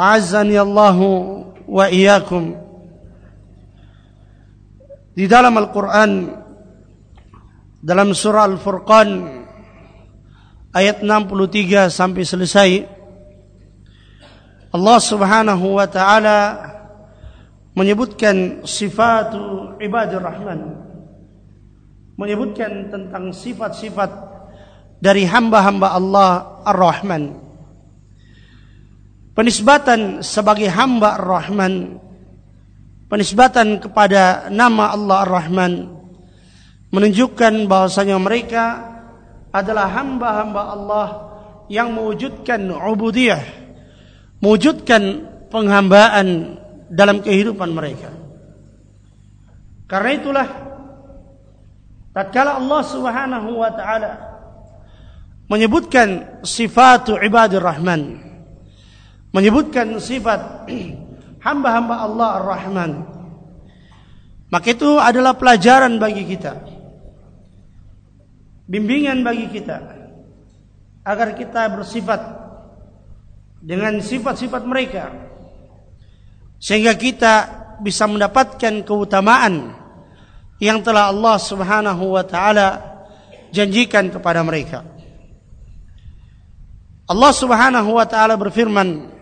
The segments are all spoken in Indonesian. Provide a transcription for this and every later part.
Azani Allahu wa iyyakum. Di dalam Al-Qur'an dalam surah Al-Furqan ayat 63 sampai selesai Allah Subhanahu wa taala menyebutkan sifat ibadur rahman menyebutkan tentang sifat-sifat dari hamba-hamba Allah Ar-Rahman penisbatan sebagai hamba Ar-Rahman. Penisbatan kepada nama Allah Ar-Rahman. Menunjukkan bahwasanya mereka adalah hamba-hamba Allah yang mewujudkan ubudiyah mewujudkan penghambaan dalam kehidupan mereka. Karena itulah tatkala Allah Subhanahu wa taala menyebutkan sifat ibadir rahman menyebutkan sifat hamba-hamba Allah Ar-Rahman. Maka itu adalah pelajaran bagi kita. Bimbingan bagi kita. Agar kita bersifat dengan sifat-sifat mereka. Sehingga kita bisa mendapatkan keutamaan yang telah Allah Subhanahu wa taala janjikan kepada mereka. Allah Subhanahu wa taala berfirman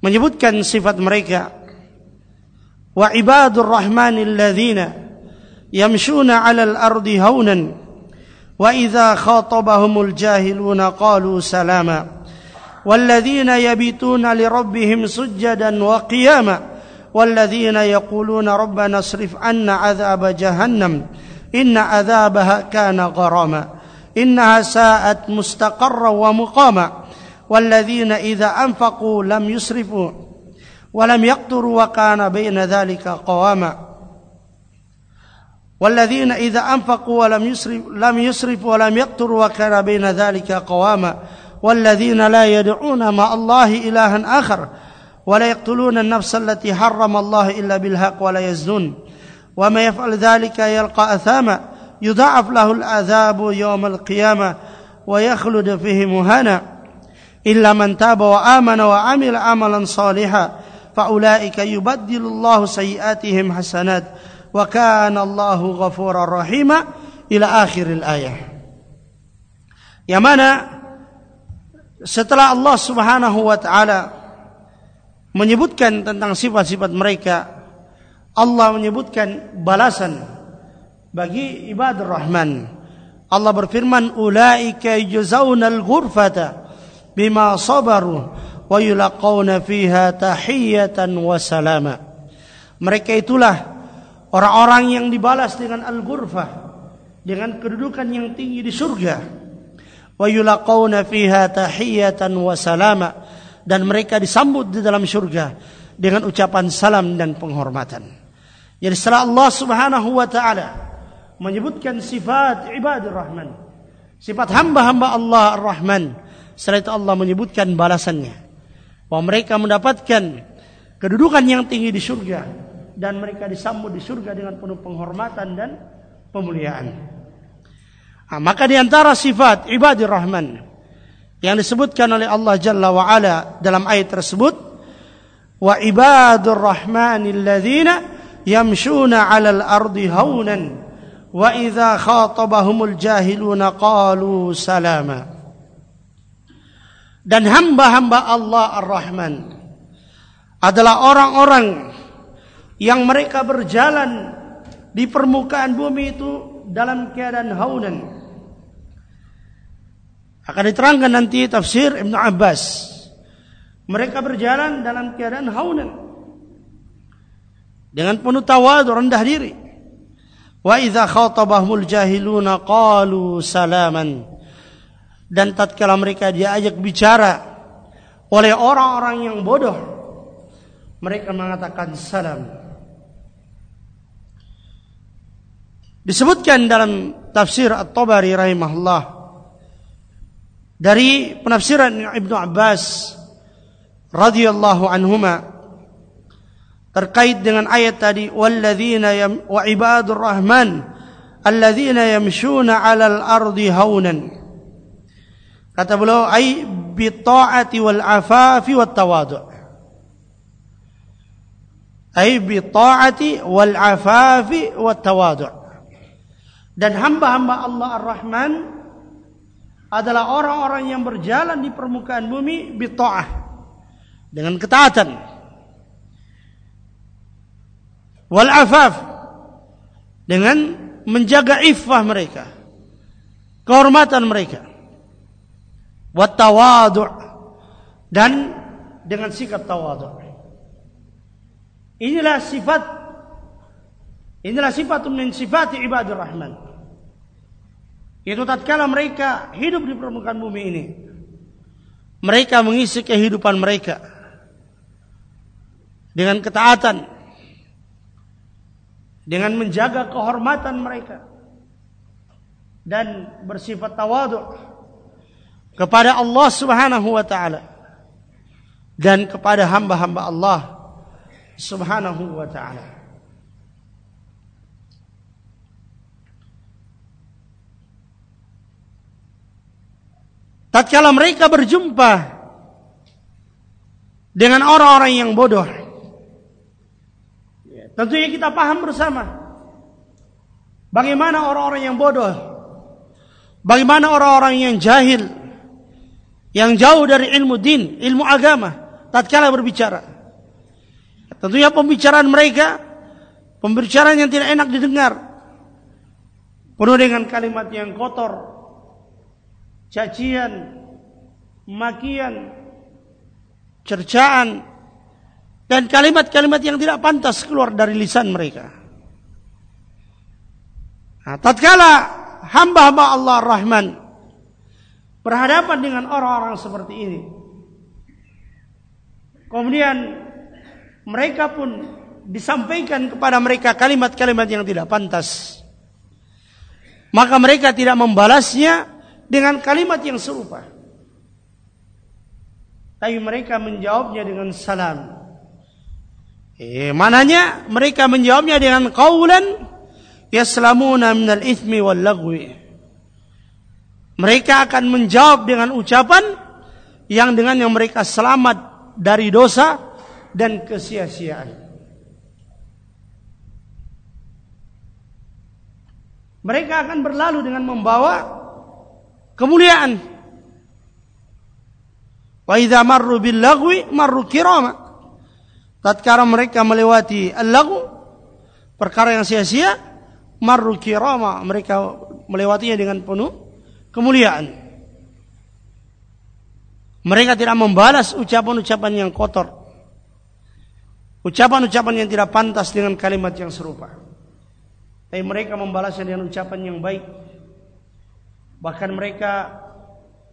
menyebutkan sifat mereka wa ibadur rahmanil ladzina yamshuna 'alal ardi haunan wa idza khatabahumul jahiluna qalu salama والذين يبيتون لربهم سجدا وقياما والذين يقولون ربنا اصرف عنا عذاب جهنم إن عذابها كان غراما إنها ساءت مستقرا ومقاما والذين إذا أنفقوا لم يسرفوا ولم يقتروا وكان بين ذلك قواما. والذين إذا أنفقوا ولم يسرف لم يسرفوا ولم يقتروا وكان بين ذلك قواما. والذين لا يدعون مع الله إلها آخر ولا يقتلون النفس التي حرم الله إلا بالحق ولا يزنون. وما يفعل ذلك يلقى أثاما. يضاعف له العذاب يوم القيامة ويخلد فيه مهانا. illa man taba wa amana wa amil amalan salihah, faulaika yubaddilullahu sayyiatihim hasanat wa kana Allahu ghafurar rahima ila akhiril ayah. Yang mana setelah Allah Subhanahu wa taala menyebutkan tentang sifat-sifat mereka Allah menyebutkan balasan bagi ibadur rahman. Allah berfirman ulaika yuzaunal ghurfata bima sabaru wa yulaqawna fiha tahiyatan wa salama. Mereka itulah orang-orang yang dibalas dengan al-ghurfah, dengan kedudukan yang tinggi di surga. Wa yulaqawna fiha tahiyatan wa salama dan mereka disambut di dalam surga dengan ucapan salam dan penghormatan. Jadi setelah Allah Subhanahu wa taala menyebutkan sifat ibadur rahman, sifat hamba-hamba Allah Ar-Rahman, setelah itu Allah menyebutkan balasannya bahwa mereka mendapatkan kedudukan yang tinggi di surga dan mereka disambut di surga dengan penuh penghormatan dan pemuliaan. Nah, maka di antara sifat ibadir rahman yang disebutkan oleh Allah Jalla wa Ala dalam ayat tersebut wa ibadur rahmanil ladzina yamshuna 'alal ardi haunan wa idza khatabahumul jahiluna qalu salama dan hamba-hamba Allah Ar-Rahman adalah orang-orang yang mereka berjalan di permukaan bumi itu dalam keadaan haunan. Akan diterangkan nanti tafsir Ibn Abbas. Mereka berjalan dalam keadaan haunan. Dengan penuh tawadu rendah diri. Wa idza khatabahumul jahiluna qalu salaman dan tatkala mereka diajak bicara oleh orang-orang yang bodoh mereka mengatakan salam. Disebutkan dalam tafsir At-Tabari rahimahullah dari penafsiran Ibnu Abbas radhiyallahu anhuma terkait dengan ayat tadi walladzina wa ibadur rahman alladzina yamshuna 'alal ardi haunan Kata beliau, ai bi ta'ati wal afafi wat tawadu'. Ai bi ta'ati wal afafi wat tawadu'. Dan hamba-hamba Allah Ar-Rahman adalah orang-orang yang berjalan di permukaan bumi bi ta'ah dengan ketaatan. Wal afaf dengan menjaga iffah mereka, kehormatan mereka watawadu dan dengan sikap tawadu. Inilah sifat inilah sifat min sifat ibadur rahman. Itu tatkala mereka hidup di permukaan bumi ini. Mereka mengisi kehidupan mereka dengan ketaatan, dengan menjaga kehormatan mereka dan bersifat tawadhu kepada Allah Subhanahu wa taala dan kepada hamba-hamba Allah Subhanahu wa taala. Tatkala mereka berjumpa dengan orang-orang yang bodoh, ya, tentunya kita paham bersama bagaimana orang-orang yang bodoh, bagaimana orang-orang yang jahil, yang jauh dari ilmu din, ilmu agama, tatkala berbicara. Tentunya pembicaraan mereka pembicaraan yang tidak enak didengar. Penuh dengan kalimat yang kotor, cacian, makian, cercaan dan kalimat-kalimat yang tidak pantas keluar dari lisan mereka. Nah, tatkala hamba-hamba Allah Rahman berhadapan dengan orang-orang seperti ini. Kemudian mereka pun disampaikan kepada mereka kalimat-kalimat yang tidak pantas. Maka mereka tidak membalasnya dengan kalimat yang serupa. Tapi mereka menjawabnya dengan salam. Eh, mananya mereka menjawabnya dengan qaulan yaslamuna minal ithmi wal lagwi. Mereka akan menjawab dengan ucapan yang dengan yang mereka selamat dari dosa dan kesia-siaan. Mereka akan berlalu dengan membawa kemuliaan. Wa idza marru bil lagwi marru kirama. Tatkala mereka melewati al-lagw, perkara yang sia-sia, marru kirama, mereka melewatinya dengan penuh kemuliaan. Mereka tidak membalas ucapan-ucapan yang kotor. Ucapan-ucapan yang tidak pantas dengan kalimat yang serupa. Tapi mereka membalasnya dengan ucapan yang baik. Bahkan mereka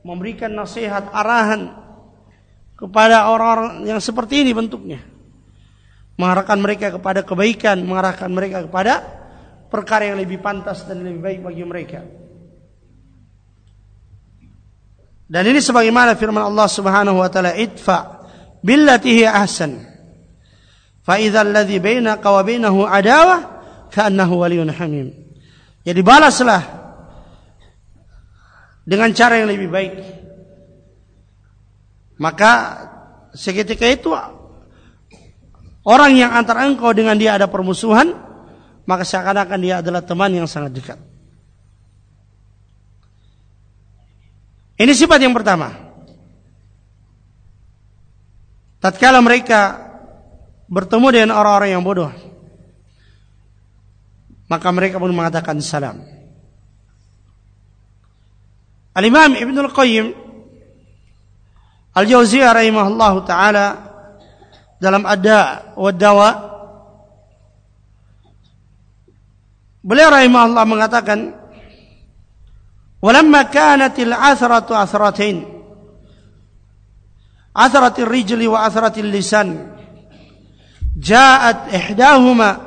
memberikan nasihat, arahan kepada orang-orang yang seperti ini bentuknya. Mengarahkan mereka kepada kebaikan, mengarahkan mereka kepada perkara yang lebih pantas dan lebih baik bagi mereka. Dan ini sebagaimana firman Allah Subhanahu wa taala, "Idfa billati hi ahsan." Fa idza alladhi bainaka wa bainahu adawah ka'annahu waliyyun hamim. Jadi balaslah dengan cara yang lebih baik. Maka seketika itu orang yang antara engkau dengan dia ada permusuhan, maka seakan-akan dia adalah teman yang sangat dekat. Ini sifat yang pertama. Tatkala mereka bertemu dengan orang-orang yang bodoh, maka mereka pun mengatakan salam. Al-Imam Ibn Al-Qayyim Al-Jauziyah rahimahullah taala dalam Ada wa Dawa Beliau rahimahullah mengatakan ولما كانت العثرة عثرتين. عثرة الرجل وعثرة اللسان. جاءت إحداهما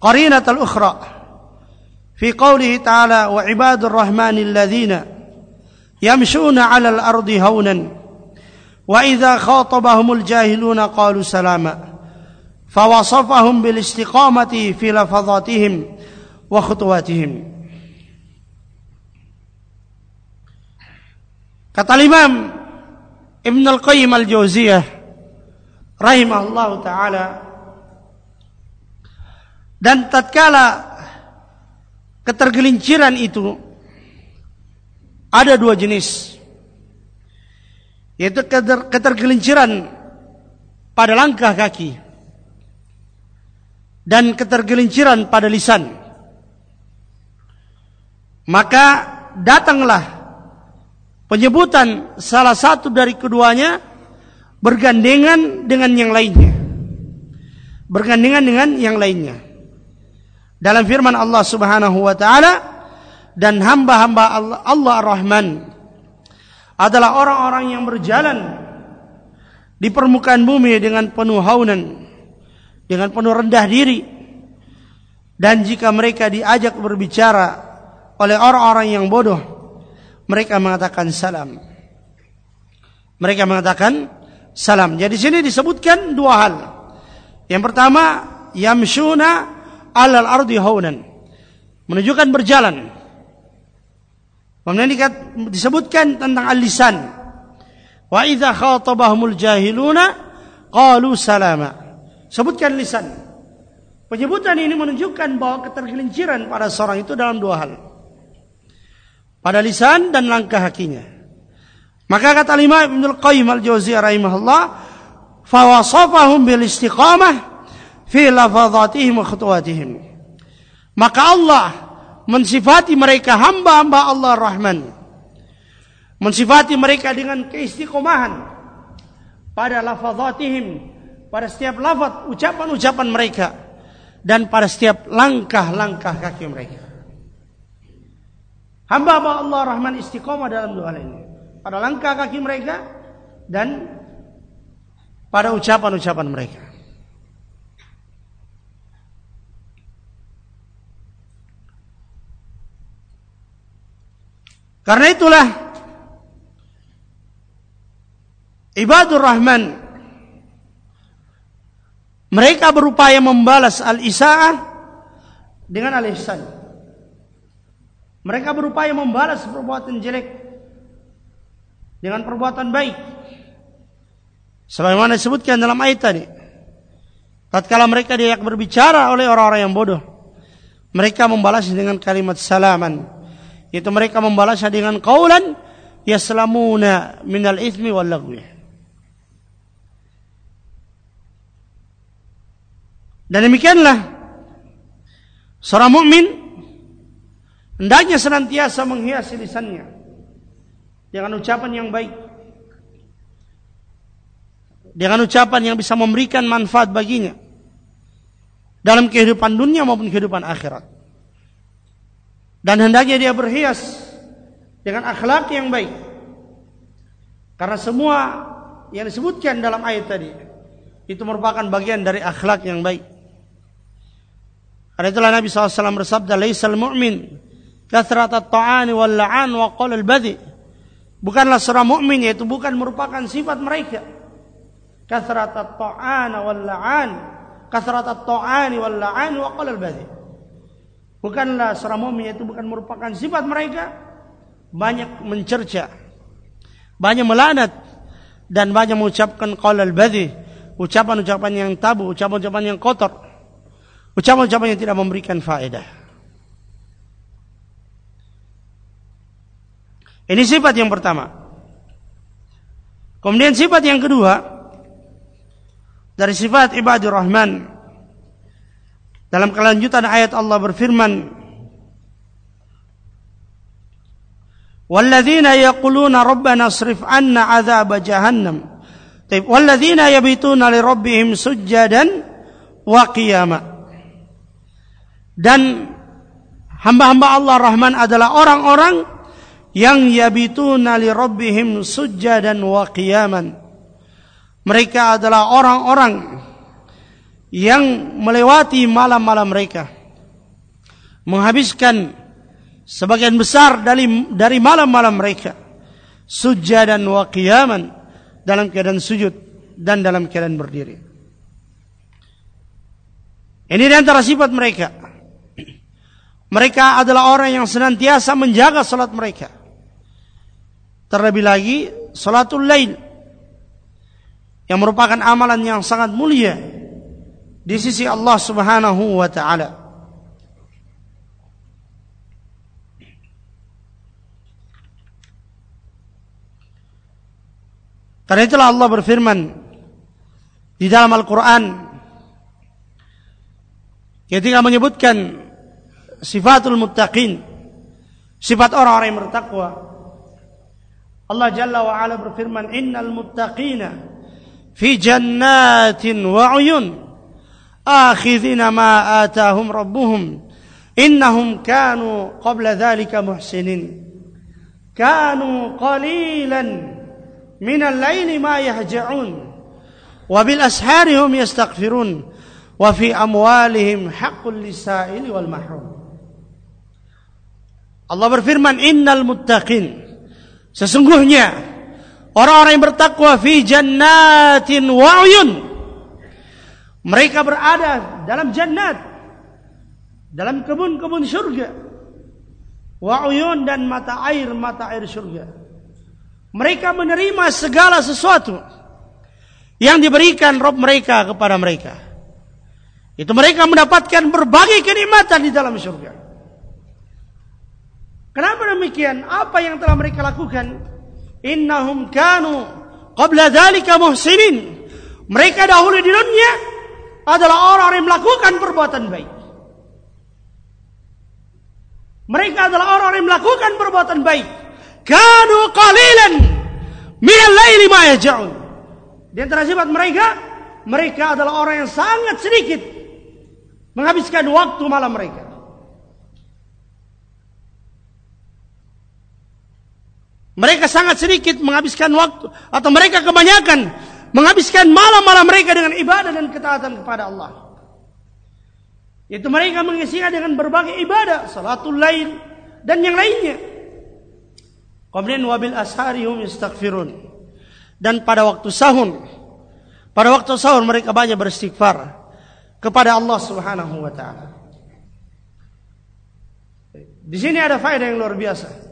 قرينة الأخرى في قوله تعالى وعباد الرحمن الذين يمشون على الأرض هونا وإذا خاطبهم الجاهلون قالوا سلاما فوصفهم بالاستقامة في لفظاتهم وخطواتهم. Kata Imam Ibn Al-Qayyim Al-Jauziyah rahimahullah taala dan tatkala ketergelinciran itu ada dua jenis. Yaitu ketergelinciran pada langkah kaki dan ketergelinciran pada lisan. Maka datanglah penyebutan salah satu dari keduanya bergandengan dengan yang lainnya. Bergandengan dengan yang lainnya. Dalam firman Allah Subhanahu wa taala dan hamba-hamba Allah, Allah Ar-Rahman adalah orang-orang yang berjalan di permukaan bumi dengan penuh haunan, dengan penuh rendah diri. Dan jika mereka diajak berbicara oleh orang-orang yang bodoh, mereka mengatakan salam. Mereka mengatakan salam. Jadi sini disebutkan dua hal. Yang pertama, yamshuna alal ardi haunan. Menunjukkan berjalan. Kemudian disebutkan tentang al-lisan. Wa idza khatabahumul jahiluna qalu salama. Sebutkan lisan. Penyebutan ini menunjukkan bahwa ketergelinciran pada seorang itu dalam dua hal pada lisan dan langkah kakinya. Maka kata lima Ibnu Qayyim Al-Jauziyah rahimahullah, "Fawasafahum bil istiqamah fi lafazatihim wa khutuwatihim." Maka Allah mensifati mereka hamba-hamba Allah Rahman. Mensifati mereka dengan keistiqomahan pada lafazatihim, pada setiap lafaz ucapan-ucapan mereka dan pada setiap langkah-langkah kaki mereka. Hamba-hamba Allah Rahman istiqomah dalam hal ini. Pada langkah kaki mereka dan pada ucapan-ucapan mereka. Karena itulah ibadur rahman mereka berupaya membalas al-isa'ah dengan al-ihsan. Mereka berupaya membalas perbuatan jelek dengan perbuatan baik. Sebagaimana disebutkan dalam ayat tadi. Tatkala mereka diajak berbicara oleh orang-orang yang bodoh, mereka membalasnya dengan kalimat salaman. Itu mereka membalasnya dengan qaulan yaslamuna minal ithmi wal lagwi. Dan demikianlah seorang mukmin Hendaknya senantiasa menghiasi lisannya dengan ucapan yang baik, dengan ucapan yang bisa memberikan manfaat baginya dalam kehidupan dunia maupun kehidupan akhirat. Dan hendaknya dia berhias dengan akhlak yang baik. Karena semua yang disebutkan dalam ayat tadi itu merupakan bagian dari akhlak yang baik. Karena itulah Nabi SAW bersabda, "Laisal mu'min kathrat at-ta'ani wal la'an wa qala al-badhi." Bukanlah seorang mukmin yaitu bukan merupakan sifat mereka. Kathrat at-ta'ana wal la'an, at-ta'ani wal wa qala al-badhi. Bukanlah seorang mukmin itu bukan merupakan sifat mereka banyak mencerca, banyak melanat dan banyak mengucapkan qaulal badhi, ucapan-ucapan yang tabu, ucapan-ucapan yang kotor. Ucapan-ucapan yang tidak memberikan faedah. Ini sifat yang pertama. Kemudian sifat yang kedua dari sifat ibadur rahman dalam kelanjutan ayat Allah berfirman, "Walladzina yaquluna rabbana asrif 'anna 'adzab jahannam." Taib, "Walladzina yabituna li rabbihim sujjadan wa qiyama." Dan hamba-hamba Allah Rahman adalah orang-orang yang yabituna li rabbihim sujjadan wa qiyaman. Mereka adalah orang-orang yang melewati malam-malam mereka menghabiskan sebagian besar dari dari malam-malam mereka sujud dan waqiyaman dalam keadaan sujud dan dalam keadaan berdiri. Ini antara sifat mereka. Mereka adalah orang yang senantiasa menjaga salat mereka. Terlebih lagi salatul lail yang merupakan amalan yang sangat mulia di sisi Allah Subhanahu wa taala. Karena itulah Allah berfirman di dalam Al-Quran ketika menyebutkan sifatul muttaqin sifat orang-orang yang bertakwa Allah Jalla wa Ala berfirman innal muttaqina fi jannatin wa uyun آخذين ما آتاهم ربهم إنهم كانوا قبل ذلك محسنين. كانوا قليلا من الليل ما يهجعون وبالأسحار هم يستغفرون وفي أموالهم حق للسائل والمحروم. Allah berfirman innal muttaqin sesungguhnya orang-orang yang bertakwa fi jannatin wa uyun Mereka berada dalam jannat, dalam kebun-kebun surga. Wa'uyun dan mata air, mata air surga. Mereka menerima segala sesuatu yang diberikan Rob mereka kepada mereka. Itu mereka mendapatkan berbagai kenikmatan di dalam surga. Kenapa demikian? Apa yang telah mereka lakukan? Innahum kanu qabla dhalika muhsinin. Mereka dahulu di dunia adalah orang-orang yang melakukan perbuatan baik. Mereka adalah orang-orang yang melakukan perbuatan baik. Kanu qalilan min al-laili ma yaj'un. Di antara sifat mereka, mereka adalah orang yang sangat sedikit menghabiskan waktu malam mereka. Mereka sangat sedikit menghabiskan waktu atau mereka kebanyakan menghabiskan malam-malam mereka dengan ibadah dan ketaatan kepada Allah. Itu mereka mengisinya dengan berbagai ibadah, salatul lail dan yang lainnya. Kemudian wabil asharihum istaghfirun. Dan pada waktu sahur, pada waktu sahur mereka banyak beristighfar kepada Allah Subhanahu wa taala. Di sini ada faedah yang luar biasa.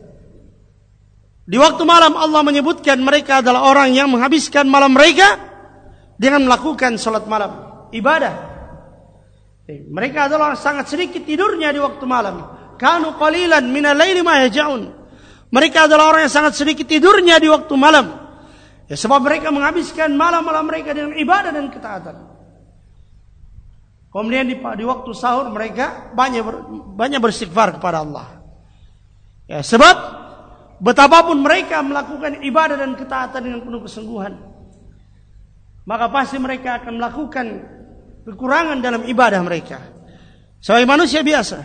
Di waktu malam Allah menyebutkan mereka adalah orang yang menghabiskan malam mereka dengan melakukan sholat malam, ibadah. Mereka adalah orang sangat sedikit tidurnya di waktu malam. Kanu qalilan min al-laili ma. Mereka adalah orang yang sangat sedikit tidurnya di waktu malam. Ya, sebab mereka menghabiskan malam-malam mereka dengan ibadah dan ketaatan. Kemudian di, di waktu sahur mereka banyak ber, banyak beristighfar kepada Allah. Ya, sebab Betapapun mereka melakukan ibadah dan ketaatan dengan penuh kesungguhan. maka pasti mereka akan melakukan kekurangan dalam ibadah mereka. Sebagai manusia biasa.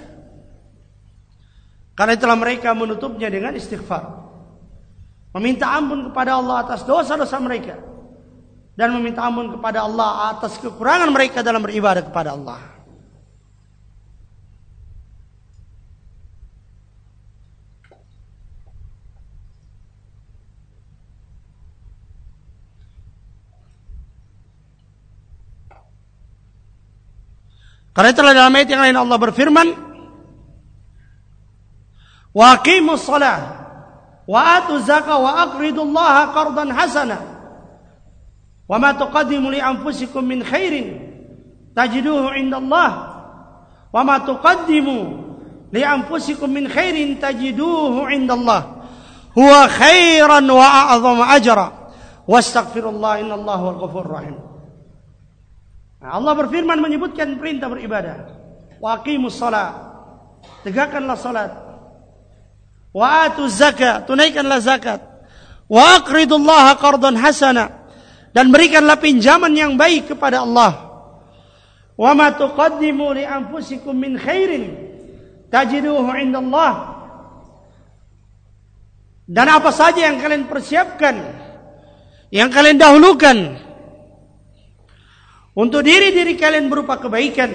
Karena itulah mereka menutupnya dengan istighfar. Meminta ampun kepada Allah atas dosa-dosa mereka. Dan meminta ampun kepada Allah atas kekurangan mereka dalam beribadah kepada Allah. Karena itulah dalam ayat yang lain Allah berfirman, "Wa aqimus shalah wa atu zakah wa aqridullaha qardan hasana wa ma tuqaddimu li anfusikum min khairin tajiduhu indallah wa ma tuqaddimu li anfusikum min khairin tajiduhu indallah huwa khairan wa a'zama ajra wastaghfirullah innallaha huwal ghafurur rahim." Nah, Allah berfirman menyebutkan perintah beribadah. Waqimus salat. Tegakkanlah salat. Wa atu zakat, tunaikanlah zakat. Wa aqridullaha qardan hasana dan berikanlah pinjaman yang baik kepada Allah. Wa ma tuqaddimu li anfusikum min khairin tajiduhu indallah. Dan apa saja yang kalian persiapkan, yang kalian dahulukan untuk diri-diri kalian berupa kebaikan.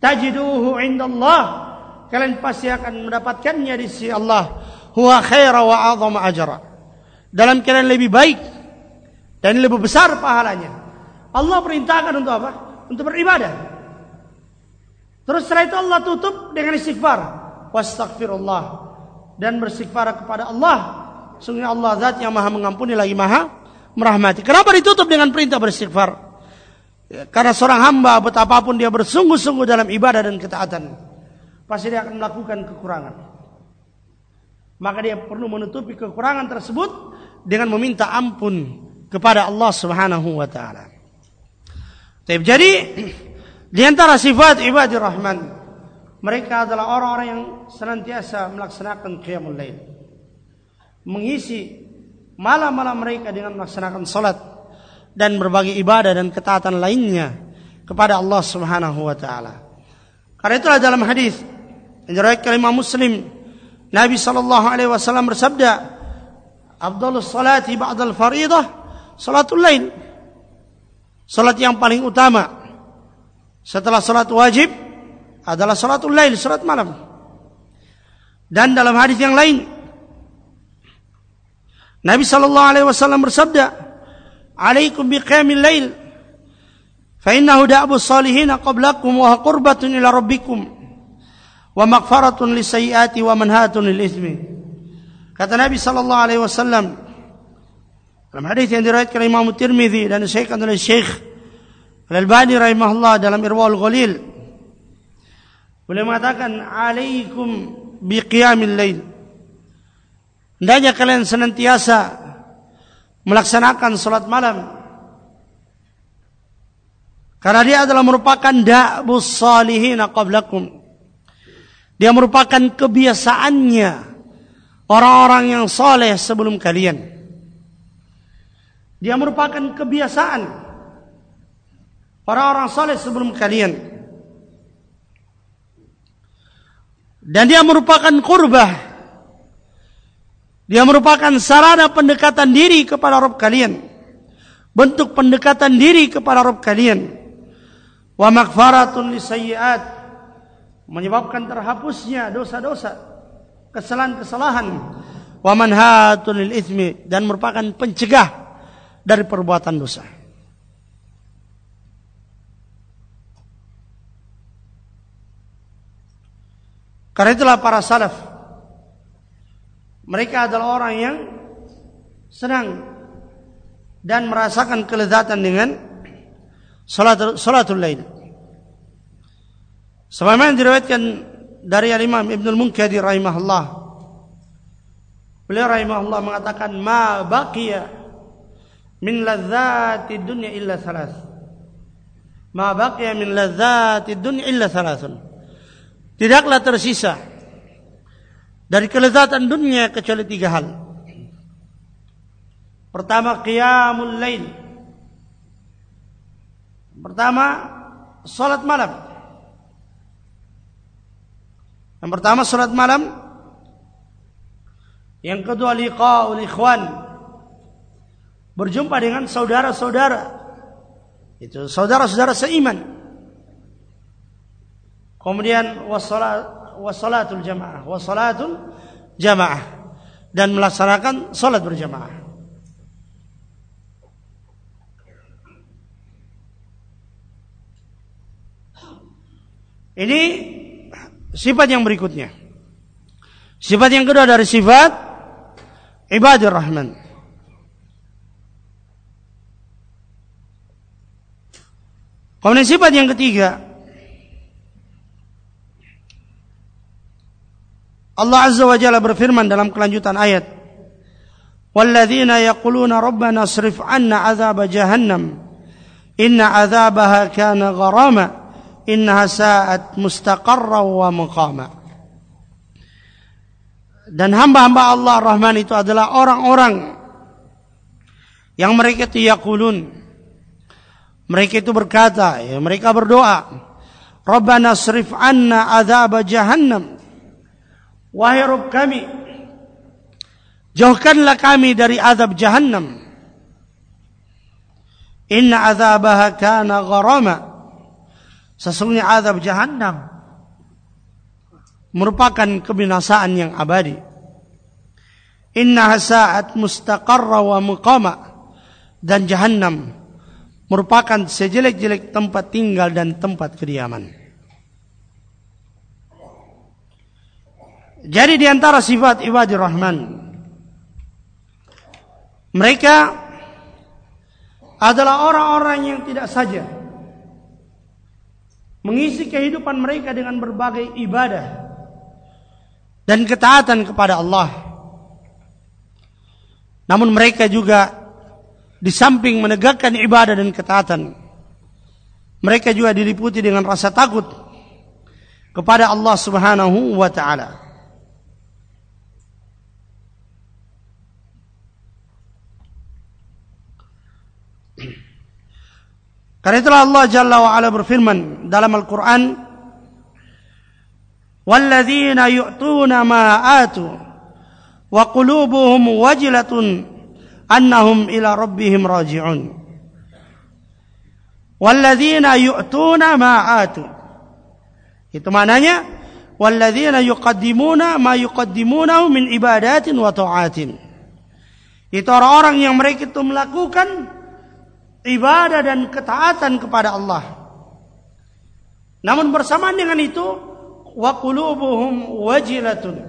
Tajiduhu indallah. Kalian pasti akan mendapatkannya di sisi Allah. Huwa khaira wa azama ajra. Dalam kalian lebih baik dan lebih besar pahalanya. Allah perintahkan untuk apa? Untuk beribadah. Terus setelah itu Allah tutup dengan istighfar. Wastaghfirullah. Dan beristighfar kepada Allah. Sungguh Allah zat yang maha mengampuni lagi maha merahmati. Kenapa ditutup dengan perintah beristighfar? Karena seorang hamba betapapun dia bersungguh-sungguh dalam ibadah dan ketaatan, pasti dia akan melakukan kekurangan. Maka dia perlu menutupi kekurangan tersebut dengan meminta ampun kepada Allah Subhanahu wa taala. Jadi di antara sifat ibadir rahman mereka adalah orang-orang yang senantiasa melaksanakan qiyamul lail. Mengisi malam-malam mereka dengan melaksanakan salat dan berbagai ibadah dan ketaatan lainnya kepada Allah Subhanahu wa taala. Karena itulah dalam hadis yang diriwayatkan Imam Muslim Nabi sallallahu alaihi wasallam bersabda, "Afdhalus salati ba'dal fariidah salatul lail." Salat yang paling utama setelah salat wajib adalah salatul lail, salat malam. Dan dalam hadis yang lain Nabi sallallahu alaihi wasallam bersabda, alaikum biqiyamil lail. Fa innahu da'bu salihin qablakum wa qurbatun ila rabbikum wa maghfaratun lisayyiati wa manhatun lil itsmi kata Nabi sallallahu alaihi wasallam dalam hadis yang diriwayatkan oleh Imam Tirmizi dan disahihkan oleh Syekh Al-Albani rahimahullah dalam Irwaul Ghalil beliau mengatakan alaikum biqiyamil lail. Hendaknya kalian senantiasa melaksanakan sholat malam. Karena dia adalah merupakan da'bus salihina qablakum. Dia merupakan kebiasaannya orang-orang yang soleh sebelum kalian. Dia merupakan kebiasaan orang-orang soleh sebelum kalian. Dan dia merupakan kurbah dia merupakan sarana pendekatan diri kepada Rabb kalian. Bentuk pendekatan diri kepada Rabb kalian. Wa maghfaratun lisayyiat. Menyebabkan terhapusnya dosa-dosa. Kesalahan-kesalahan. Wa manhatun lil ithmi. Dan merupakan pencegah dari perbuatan dosa. Karena itulah para salaf mereka adalah orang yang senang dan merasakan kelezatan dengan salat salatul lail. Sebagaimana diriwayatkan dari Imam Ibnu Munkadir rahimahullah. Beliau rahimahullah mengatakan ma baqiya min ladzati dunya illa salas. Ma baqiya min ladzati dunya illa salasun. Tidaklah tersisa dari kelezatan dunia kecuali tiga hal. Pertama qiyamul lail. Pertama, salat malam. Yang pertama salat malam. Yang kedua liqaul ikhwan. Berjumpa dengan saudara-saudara. Itu saudara-saudara seiman. Kemudian wasalatul jamaah, wasalatul jamaah dan melaksanakan salat berjamaah. Ini sifat yang berikutnya. Sifat yang kedua dari sifat ibadur rahman. Kemudian sifat yang ketiga Allah Azza wa Jalla berfirman dalam kelanjutan ayat Walladzina yaquluna rabbana srif 'anna 'adzab jahannam inna 'adzabaha kana gharama innaha sa'at mustaqarra wa muqama. Dan hamba-hamba Allah Rahman itu adalah orang-orang yang mereka itu yakulun. Mereka itu berkata, ya, mereka berdoa, Rabbana srif anna azab jahannam. Wahai Rabb kami, jauhkanlah kami dari azab jahannam. Inna azabaha kana gharama. Sesungguhnya azab jahannam merupakan kebinasaan yang abadi. Inna sa'at mustaqarra wa muqama dan jahannam merupakan sejelek-jelek tempat tinggal dan tempat kediaman. Jadi di antara sifat ibadir rahman mereka adalah orang-orang yang tidak saja mengisi kehidupan mereka dengan berbagai ibadah dan ketaatan kepada Allah. Namun mereka juga di samping menegakkan ibadah dan ketaatan, mereka juga diliputi dengan rasa takut kepada Allah Subhanahu wa taala. Karena itulah Allah Jalla wa ala berfirman dalam Al-Qur'an Walladzina yu'tuna ma atu wa qulubuhum wajilatun annahum ila rabbihim raji'un. Walladzina yu'tuna ma atu. Itu maknanya walladzina yuqaddimuna ma yuqaddimunahu min ibadatin wa ta'atin. Itu orang-orang yang mereka itu melakukan ibadah dan ketaatan kepada Allah. Namun bersamaan dengan itu wa qulubuhum wajilatun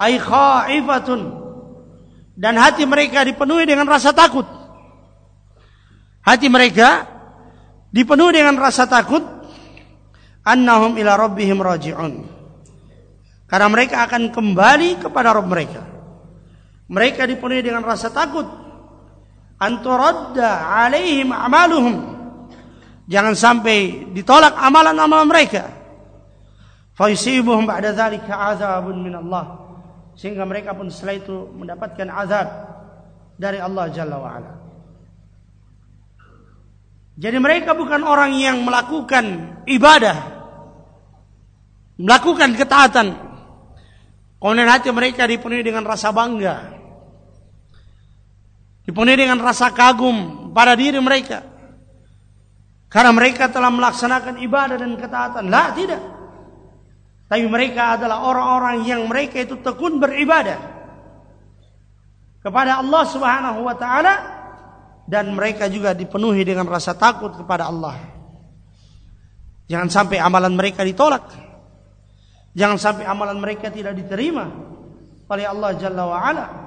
ay khaifatun dan hati mereka dipenuhi dengan rasa takut. Hati mereka dipenuhi dengan rasa takut annahum ila rabbihim raji'un. Karena mereka akan kembali kepada Rabb mereka. Mereka dipenuhi dengan rasa takut anturadda alaihim amaluhum jangan sampai ditolak amalan-amalan mereka fa yusibuhum ba'da dzalika azabun min Allah sehingga mereka pun setelah itu mendapatkan azab dari Allah Jalla wa ala. Jadi mereka bukan orang yang melakukan ibadah, melakukan ketaatan. Kemudian hati mereka dipenuhi dengan rasa bangga, Dipenuhi dengan rasa kagum pada diri mereka. Karena mereka telah melaksanakan ibadah dan ketaatan. Lah tidak. Tapi mereka adalah orang-orang yang mereka itu tekun beribadah. Kepada Allah subhanahu wa ta'ala. Dan mereka juga dipenuhi dengan rasa takut kepada Allah. Jangan sampai amalan mereka ditolak. Jangan sampai amalan mereka tidak diterima oleh Allah Jalla wa'ala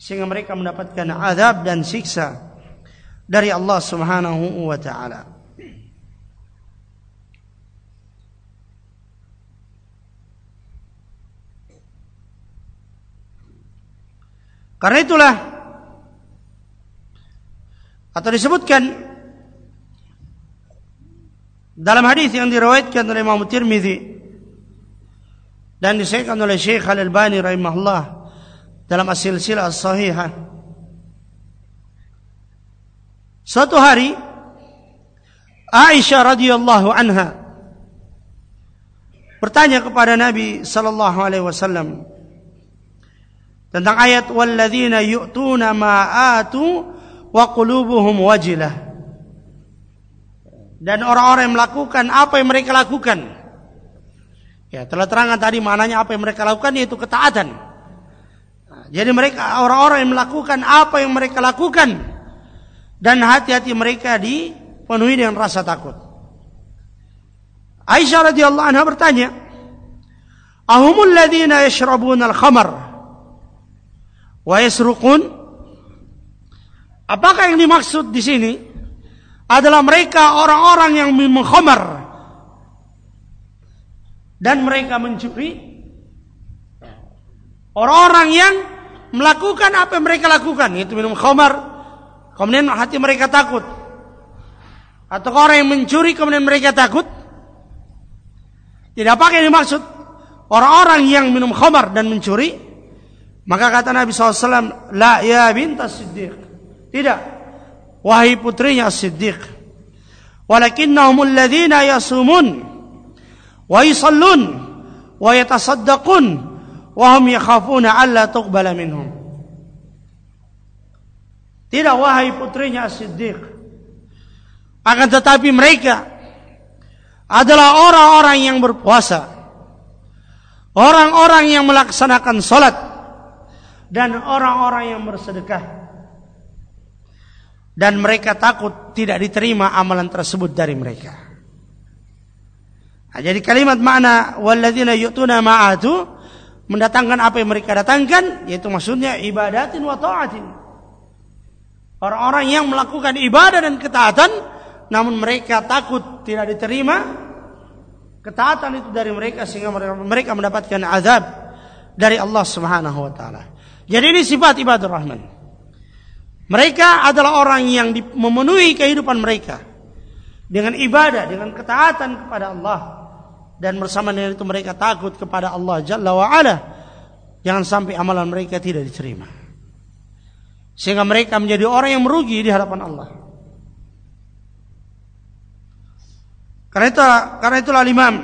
sehingga mereka mendapatkan azab dan siksa dari Allah Subhanahu wa taala. Karena itulah atau disebutkan dalam hadis yang diriwayatkan oleh Imam Tirmizi dan disahkan oleh Syekh Al-Albani rahimahullah dalam as-silsilah as-sahihah. Suatu hari Aisyah radhiyallahu anha bertanya kepada Nabi sallallahu alaihi wasallam tentang ayat walladzina yu'tuna ma'atu wa qulubuhum wajilah. Dan orang-orang yang melakukan apa yang mereka lakukan. Ya telah terangkan tadi maknanya apa yang mereka lakukan yaitu ketaatan jadi mereka orang-orang yang melakukan apa yang mereka lakukan. Dan hati-hati mereka dipenuhi dengan rasa takut. Aisyah radhiyallahu anha bertanya Ahumul ladzina yashrabuna al-khamar wa yasruqun? Apakah yang dimaksud di sini adalah mereka orang-orang yang minum khamar dan mereka mencuri? Orang-orang yang melakukan apa yang mereka lakukan, yaitu minum khamar, kemudian hati mereka takut. Atau orang yang mencuri kemudian mereka takut? Tidak apa yang dimaksud? Orang-orang yang minum khamar dan mencuri, maka kata Nabi SAW, La ya bintas siddiq. Tidak. Wahai putrinya siddiq. Walakinnahum alladhina yasumun. Wa yusallun. Wa yatasaddaqun. Wa hum yakhafuna alla tuqbala minhum. Tidak wahai putrinya siddiq. Akan tetapi mereka adalah orang-orang yang berpuasa. Orang-orang yang melaksanakan salat dan orang-orang yang bersedekah dan mereka takut tidak diterima amalan tersebut dari mereka. Nah, jadi kalimat makna walladzina yu'tuna ma'atu mendatangkan apa yang mereka datangkan yaitu maksudnya ibadatin wa ta'atin. Orang-orang yang melakukan ibadah dan ketaatan namun mereka takut tidak diterima ketaatan itu dari mereka sehingga mereka mendapatkan azab dari Allah Subhanahu wa taala. Jadi ini sifat ibadah rahman. Mereka adalah orang yang memenuhi kehidupan mereka dengan ibadah, dengan ketaatan kepada Allah dan bersama dengan itu mereka takut kepada Allah Jalla wa ala. Jangan sampai amalan mereka tidak diterima. Sehingga mereka menjadi orang yang merugi di hadapan Allah. Karena itu karena itulah Imam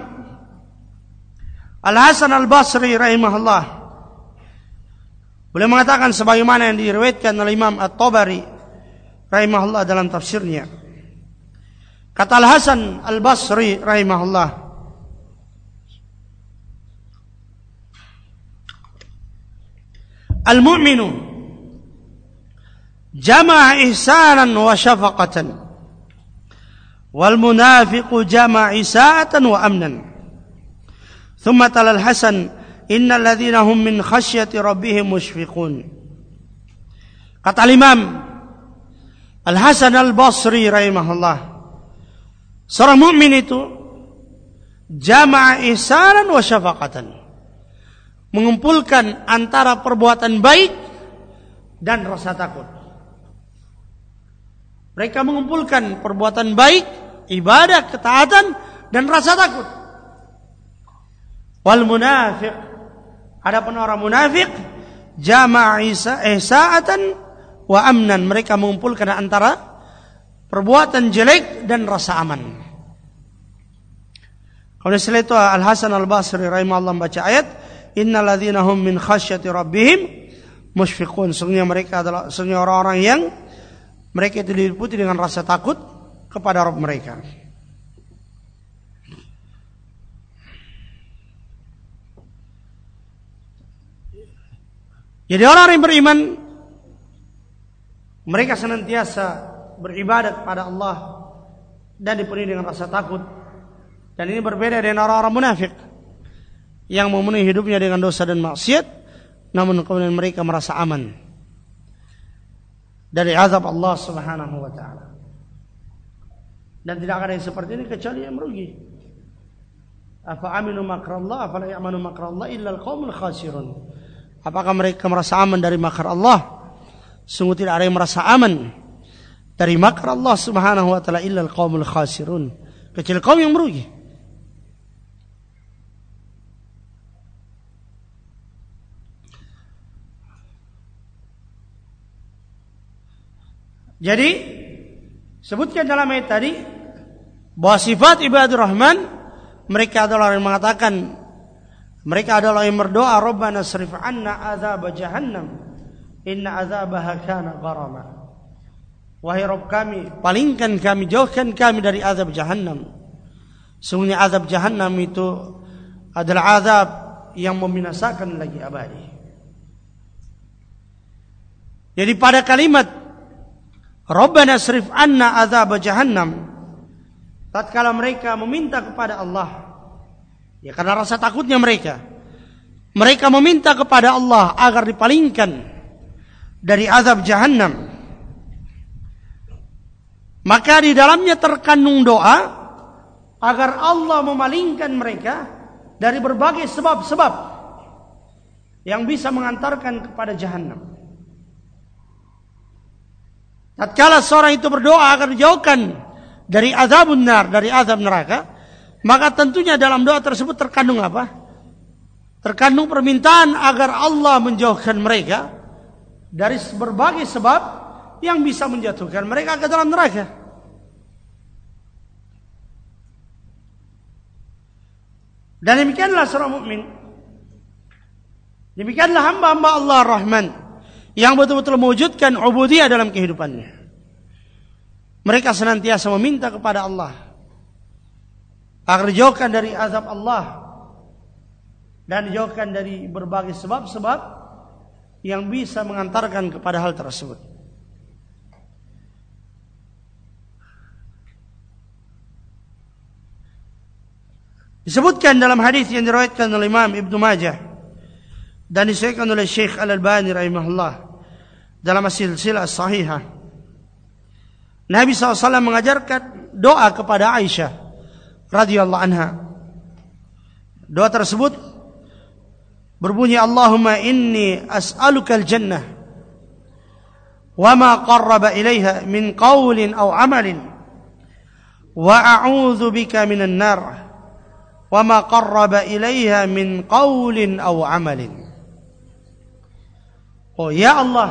Al Hasan Al Basri rahimahullah Beliau mengatakan sebagaimana yang diriwayatkan oleh Imam At-Tabari rahimahullah dalam tafsirnya. Kata Al-Hasan Al-Basri rahimahullah Al-mu'minu jama'a المؤمن جمع إحسانا وشفقة والمنافق جمع إساءة وأمنا. ثم تلا الحسن إن الذين هم من خشية ربهم مشفقون. قطع الإمام الحسن البصري رحمه الله. صار مؤمن جمع إحسانا وشفقة. Mengumpulkan antara perbuatan baik dan rasa takut. Mereka mengumpulkan perbuatan baik, ibadah, ketaatan dan rasa takut. Wal munafiq Adapun orang munafik jama'a ihsa'atan wa amnan. Mereka mengumpulkan antara perbuatan jelek dan rasa aman. Kemudian setelah itu Al Hasan Al Basri rahimahullah membaca ayat Innal ladzina hum min khasyati rabbihim musyfiqun. Sungguhnya mereka adalah sungguhnya orang-orang yang mereka itu diliputi dengan rasa takut kepada Rabb mereka. Jadi orang yang beriman mereka senantiasa beribadat kepada Allah dan dipenuhi dengan rasa takut. Dan ini berbeda dengan orang-orang munafik yang memenuhi hidupnya dengan dosa dan maksiat namun kemudian mereka merasa aman dari azab Allah Subhanahu wa taala. Dan tidak ada yang seperti ini kecuali yang merugi. Afa aminu makrallah afala ya'manu makrallah illa al-qaumul khasirun. Apakah mereka merasa aman dari makar Allah? Sungguh tidak ada yang merasa aman dari makar Allah Subhanahu wa taala illa al-qaumul khasirun. Kecuali kaum yang merugi. Jadi sebutkan dalam ayat tadi bahwa sifat ibadur rahman mereka adalah yang mengatakan mereka adalah yang berdoa Rabbana srif anna azab jahannam inna azabaha kana gharama. Wahai Rabb kami palingkan kami jauhkan kami dari azab jahannam. Sungguhnya azab jahannam itu adalah azab yang membinasakan lagi abadi. Jadi pada kalimat Rabbana srif anna azab jahannam tatkala mereka meminta kepada Allah Ya karena rasa takutnya mereka. Mereka meminta kepada Allah agar dipalingkan dari azab jahannam. Maka di dalamnya terkandung doa agar Allah memalingkan mereka dari berbagai sebab-sebab yang bisa mengantarkan kepada jahannam. Tatkala seorang itu berdoa agar dijauhkan dari azab benar, dari azab neraka, maka tentunya dalam doa tersebut terkandung apa? Terkandung permintaan agar Allah menjauhkan mereka dari berbagai sebab yang bisa menjatuhkan mereka ke dalam neraka. Dan demikianlah seorang mukmin. Demikianlah hamba-hamba Allah Rahman yang betul-betul mewujudkan ubudiyah dalam kehidupannya. Mereka senantiasa meminta kepada Allah agar dijauhkan dari azab Allah dan dijauhkan dari berbagai sebab-sebab yang bisa mengantarkan kepada hal tersebut. Disebutkan dalam hadis yang diriwayatkan oleh Imam Ibnu Majah dan disebutkan oleh Syekh Al-Albani rahimahullah dalam silsilah sahihah. Nabi SAW mengajarkan doa kepada Aisyah radhiyallahu anha. Doa tersebut berbunyi Allahumma inni as'aluka al-jannah wa ma qarraba ilaiha min qawlin aw amalin wa a'udzu bika minan nar wa ma qarraba ilaiha min qawlin aw amalin Oh ya Allah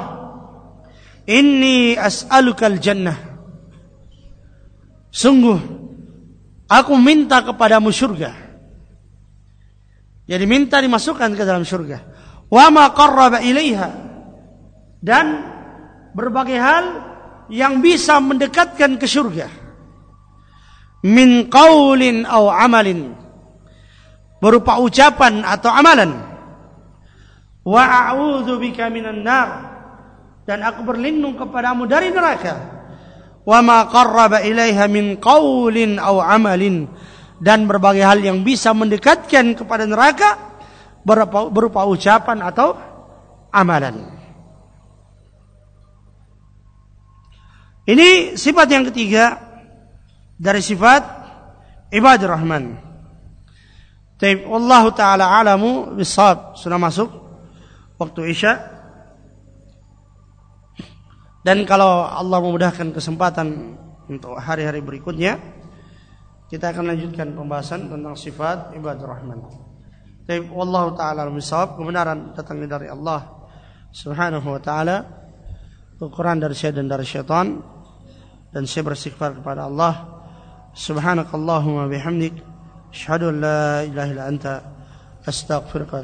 inni as'aluka al-jannah sungguh Aku minta kepadamu surga. Jadi minta dimasukkan ke dalam surga. Wa ma qarraba ilaiha. Dan berbagai hal yang bisa mendekatkan ke surga. Min qaulin au amalin. Berupa ucapan atau amalan. Wa a'udzu bika minan nar. Dan aku berlindung kepadamu dari neraka wa ma qarraba ilaiha min qaulin aw amalin dan berbagai hal yang bisa mendekatkan kepada neraka berupa, berupa ucapan atau amalan. Ini sifat yang ketiga dari sifat ibadah rahman. Taib Allah taala alamu bisawab sudah masuk waktu Isya. Dan kalau Allah memudahkan kesempatan untuk hari-hari berikutnya, kita akan lanjutkan pembahasan tentang sifat ibadah rahman. Tapi Allah taala al-misawab kebenaran datang dari Allah Subhanahu wa taala. Ukuran dari saya dan dari syaitan dan saya beristighfar kepada Allah. Subhanakallahumma bihamdik asyhadu an la ilaha illa anta astaghfiruka